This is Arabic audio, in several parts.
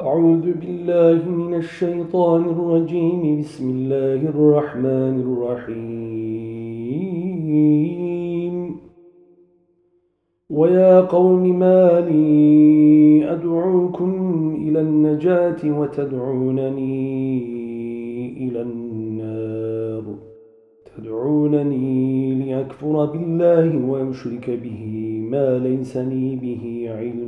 أعوذ بالله من الشيطان الرجيم. بسم الله الرحمن الرحيم. ويا قوم ما لي أدعوكم إلى النجاة وتدعونني إلى النار. تدعونني لأكفر بالله ويشرك به ما ليس لي به علم.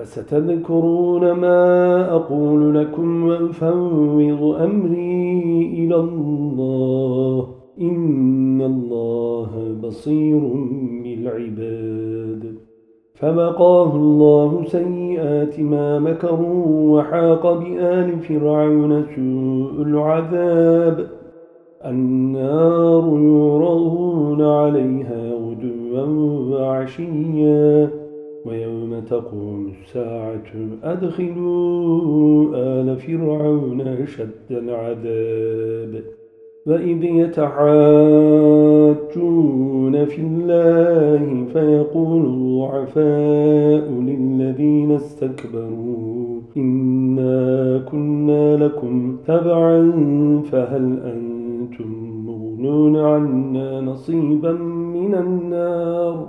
فستذكرون ما أقول لكم وأفوض أمري إلى الله. إن الله بصير بالعباد. فبقاه الله سيئات ما مكروا وحاق بآل فرعون سوء العذاب. النار يورون عليها غدوا وعشيا. ويوم تقوم الساعة أدخلوا آل فرعون أشد العذاب. وإذ يتحاجون في الله فيقول الضعفاء للذين استكبروا إنا كنا لكم تبعا فهل أنتم مغنون عنا نصيبا من النار؟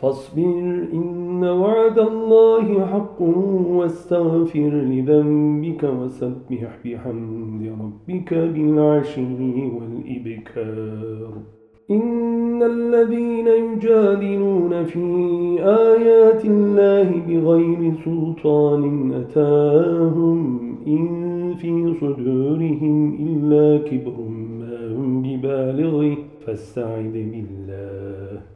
فاصبر إن وعد الله حق واستغفر لذنبك وسبح بحمد ربك بالعشي والإبكار. إن الذين يجادلون في آيات الله بغير سلطان أتاهم إن في صدورهم إلا كبر ما هم ببالغه فاستعذ بالله.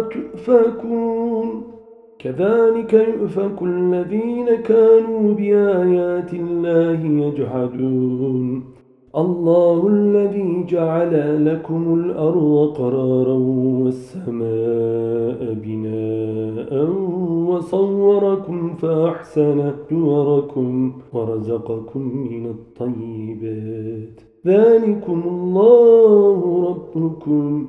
تؤفكون. كذلك يؤفك الذين كانوا بآيات الله يجحدون. الله الذي جعل لكم الأرض قرارا والسماء بناء وصوركم فأحسن دوركم ورزقكم من الطيبات. ذلكم الله ربكم.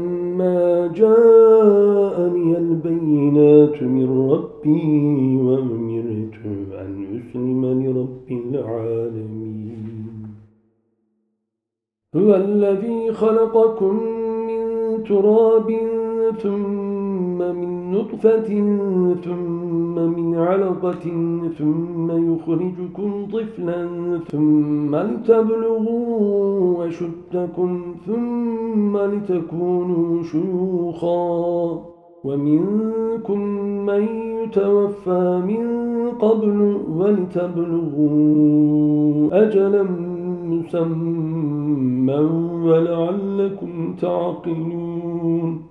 جاءني البينات من ربي وأمرت أن أسلم لرب العالمين. هو الذي خلقكم من تراب ثم من نطفة ثم من علقة ثم يخرجكم طفلا ثم لتبلغوا وشدكم ثم لتكونوا شيوخا. ومنكم من يتوفى من قبل ولتبلغوا أجلا مسمى ولعلكم تعقلون.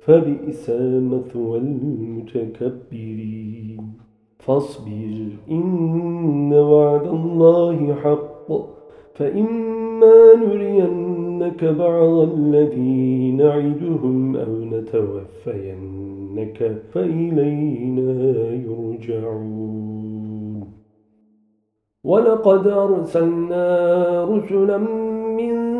فبئس مثوى المتكبرين. فاصبر إن وعد الله حق. فإما نرينك بعض الذي نعدهم أو نتوفينك فإلينا يرجعون. ولقد أرسلنا رسلا من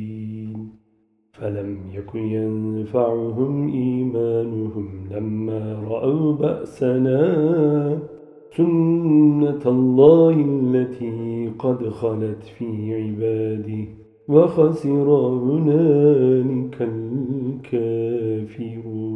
فلم يكن ينفعهم إيمانهم لما رأوا بأسنا سنة الله التي قد خلت في عباده وخسر هنالك الكافرون